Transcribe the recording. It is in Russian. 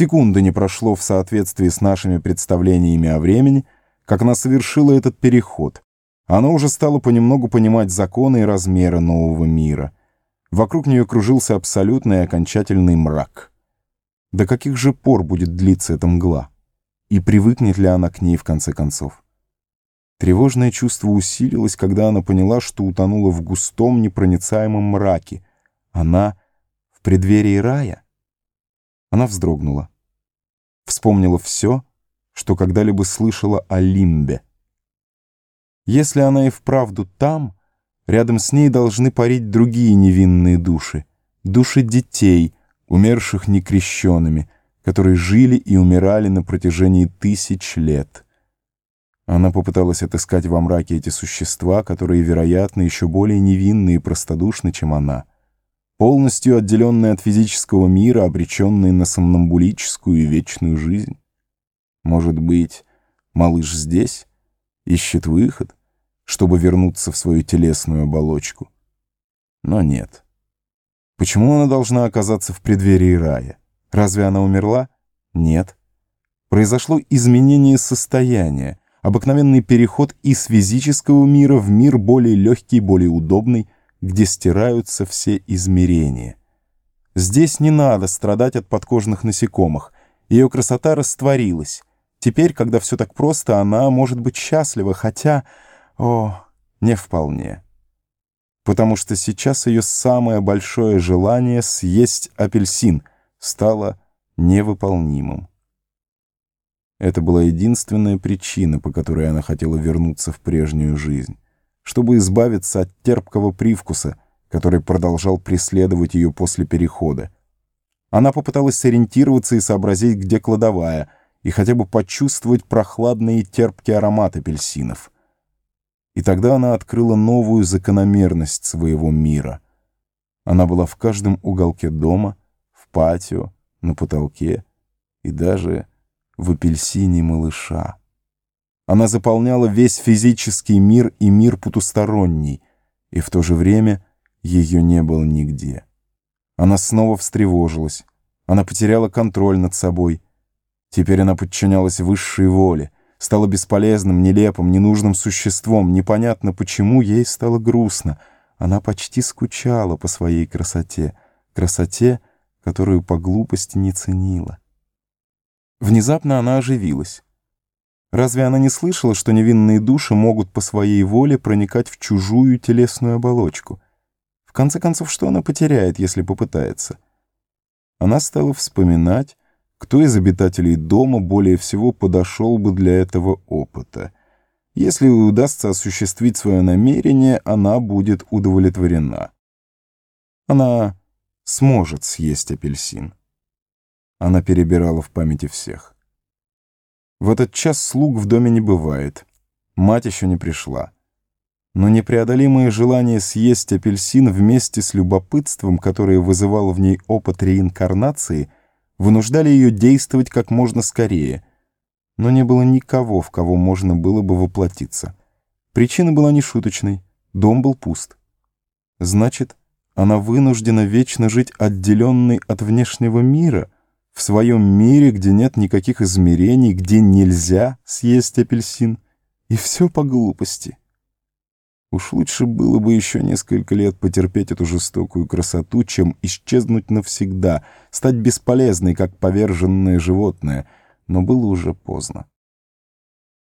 Секунды не прошло в соответствии с нашими представлениями о времени, как она совершила этот переход. Она уже стала понемногу понимать законы и размеры нового мира. Вокруг нее кружился абсолютный и окончательный мрак. До каких же пор будет длиться эта мгла? И привыкнет ли она к ней в конце концов? Тревожное чувство усилилось, когда она поняла, что утонула в густом непроницаемом мраке. Она в преддверии рая? Она вздрогнула. Вспомнила все, что когда-либо слышала о Лимбе. Если она и вправду там, рядом с ней должны парить другие невинные души. Души детей, умерших некрещенными, которые жили и умирали на протяжении тысяч лет. Она попыталась отыскать во мраке эти существа, которые, вероятно, еще более невинны и простодушны, чем она полностью отделенный от физического мира, обреченный на сомнамбулическую и вечную жизнь. Может быть, малыш здесь ищет выход, чтобы вернуться в свою телесную оболочку. Но нет. Почему она должна оказаться в преддверии рая? Разве она умерла? Нет. Произошло изменение состояния, обыкновенный переход из физического мира в мир более легкий, более удобный, где стираются все измерения. Здесь не надо страдать от подкожных насекомых. Ее красота растворилась. Теперь, когда все так просто, она может быть счастлива, хотя... О, не вполне. Потому что сейчас ее самое большое желание съесть апельсин стало невыполнимым. Это была единственная причина, по которой она хотела вернуться в прежнюю жизнь чтобы избавиться от терпкого привкуса, который продолжал преследовать ее после перехода. Она попыталась сориентироваться и сообразить, где кладовая, и хотя бы почувствовать прохладный и терпкий аромат апельсинов. И тогда она открыла новую закономерность своего мира. Она была в каждом уголке дома, в патио, на потолке и даже в апельсине малыша. Она заполняла весь физический мир и мир потусторонний, и в то же время ее не было нигде. Она снова встревожилась. Она потеряла контроль над собой. Теперь она подчинялась высшей воле, стала бесполезным, нелепым, ненужным существом. Непонятно, почему ей стало грустно. Она почти скучала по своей красоте, красоте, которую по глупости не ценила. Внезапно она оживилась. Разве она не слышала, что невинные души могут по своей воле проникать в чужую телесную оболочку? В конце концов, что она потеряет, если попытается? Она стала вспоминать, кто из обитателей дома более всего подошел бы для этого опыта. Если удастся осуществить свое намерение, она будет удовлетворена. Она сможет съесть апельсин. Она перебирала в памяти всех. В этот час слуг в доме не бывает. Мать еще не пришла. Но непреодолимое желание съесть апельсин вместе с любопытством, которое вызывал в ней опыт реинкарнации, вынуждали ее действовать как можно скорее. Но не было никого, в кого можно было бы воплотиться. Причина была нешуточной. Дом был пуст. Значит, она вынуждена вечно жить отделенной от внешнего мира — в своем мире, где нет никаких измерений, где нельзя съесть апельсин. И все по глупости. Уж лучше было бы еще несколько лет потерпеть эту жестокую красоту, чем исчезнуть навсегда, стать бесполезной, как поверженное животное, но было уже поздно.